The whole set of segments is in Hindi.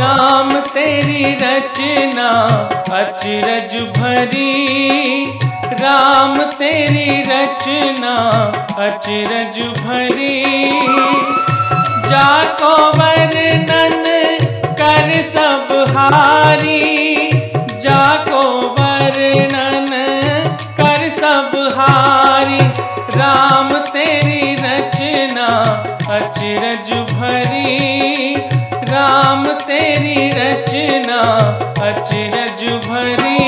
राम, तेरी रचना अचरज भरी। राम, तेरी रचना अचरज भरी। जाको वर्णन कर सब हारी। जाको वर्णन कर सब हारी। राम, तेरी रचना अचरज भरी। राम, तेरी रचना अचरज भरी।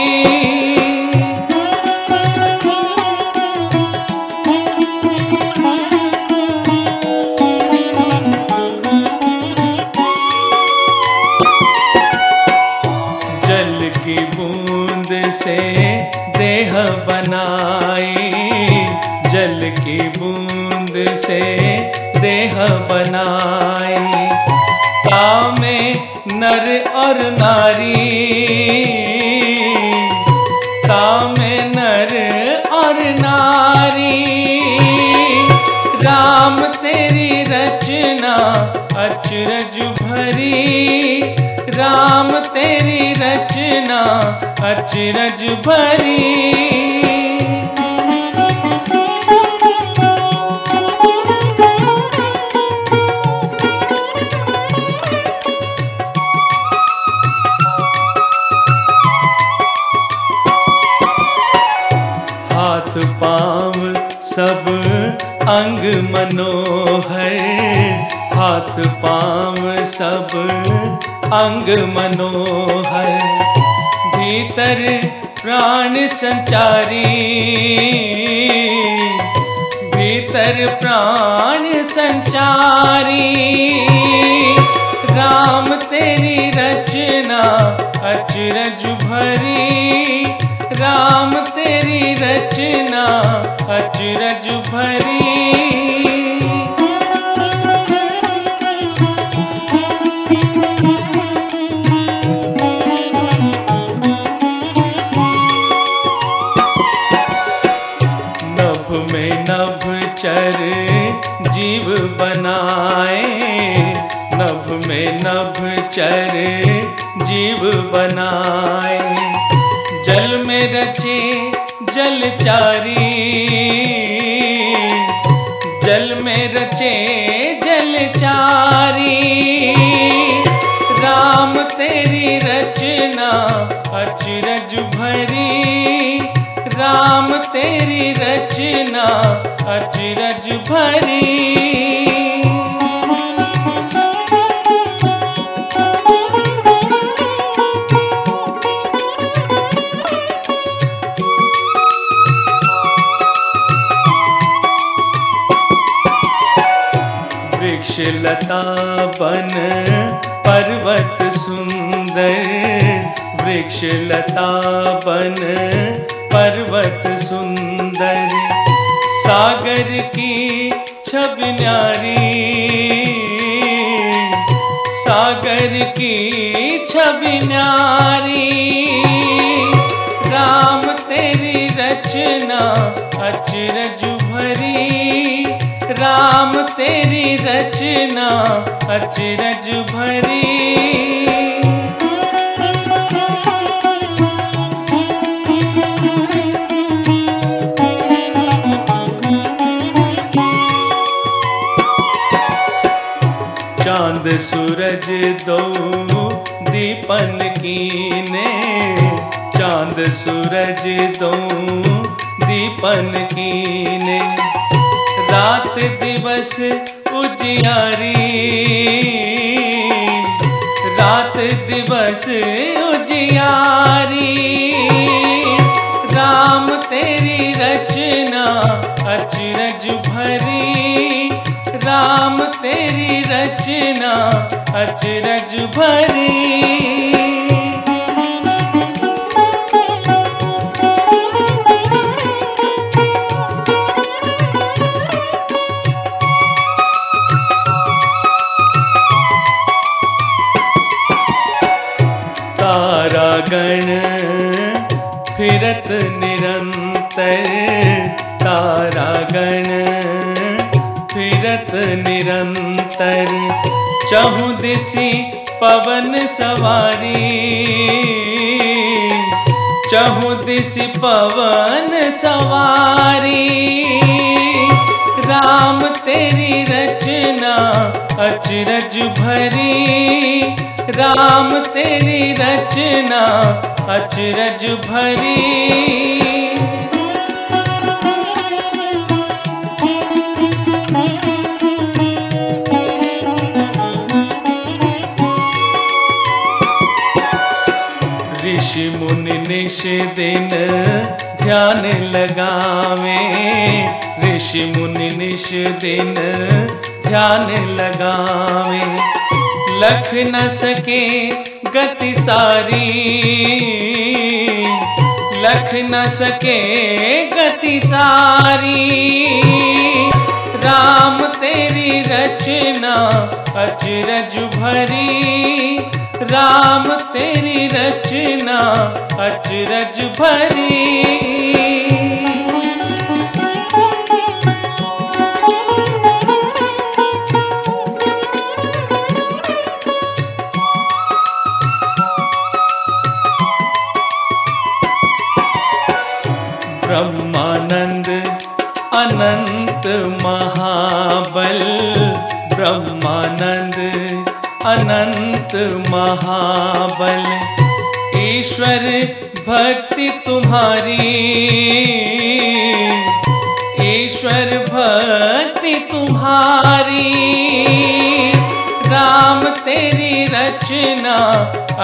जल की बूंद से देह बनाए जल की बूंद से देह बनाए कामे नर और नारी। कामे नर और नारी। राम तेरी रचना अचरज भरी। राम तेरी रचना अचरज भरी। सब अंग मनोहर, हाथ पाँव सब अंग मनोहर। भीतर प्राण संचारी, भीतर प्राण संचारी। राम तेरी रचना अचरज भरी, राम रचना अचरज भरी। नभ में नभ चर जीव बनाए। नभ में नभ चर जीव बनाए। जल में रचे जलचारी जल में रचे जलचारी राम तेरी रचना अचरज भरी, राम तेरी रचना अचरज भरी। वृक्ष लता बन, पर्वत सुंदर, वृक्षलता बन, पर्वत सुंदर। सागर की छब न्यारी, सागर की छब न्यारी, राम तेरी रचना अचरज तेरी रचना अचरज भरी। चाँद सूरज दो दीपन कीने। चाँद सूरज दो दीपन कीने। रात दिवस उजियारी। रात दिवस उजियारी। राम तेरी रचना अचरज भरी। राम तेरी रचना अचरज भरी। तारागण फिरत निरंतर तारागण फिरत निरंतर चहु दिसी पवन सवारी चहु दिस पवन सवारी राम तेरी रचना अचरज भरी। राम तेरी रचना अचरज भरी। ऋषि मुनि निश दिन ध्यान लगावे। ऋषि मुनि निश दिन ध्यान लगावे। लख न सके गति सारी। लख न सके गति सारी। राम तेरी रचना अचरज भरी। राम तेरी रचना अचरज भरी। अनंत महाबल, ब्रह्मानंद, अनंत महाबल। ईश्वर भक्ति तुम्हारी, ईश्वर भक्ति तुम्हारी। राम तेरी रचना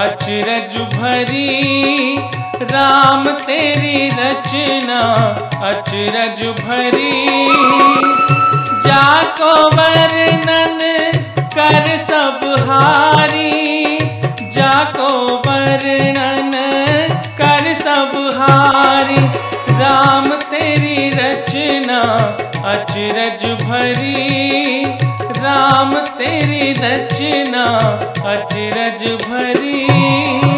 अचरज भरी राम, तेरी रचना अचरज भरी। जाको वर्णन कर सब हारी। जाको वर्णन कर सब हारी। राम, तेरी रचना अचरज भरी। राम, तेरी रचना अचरज भरी।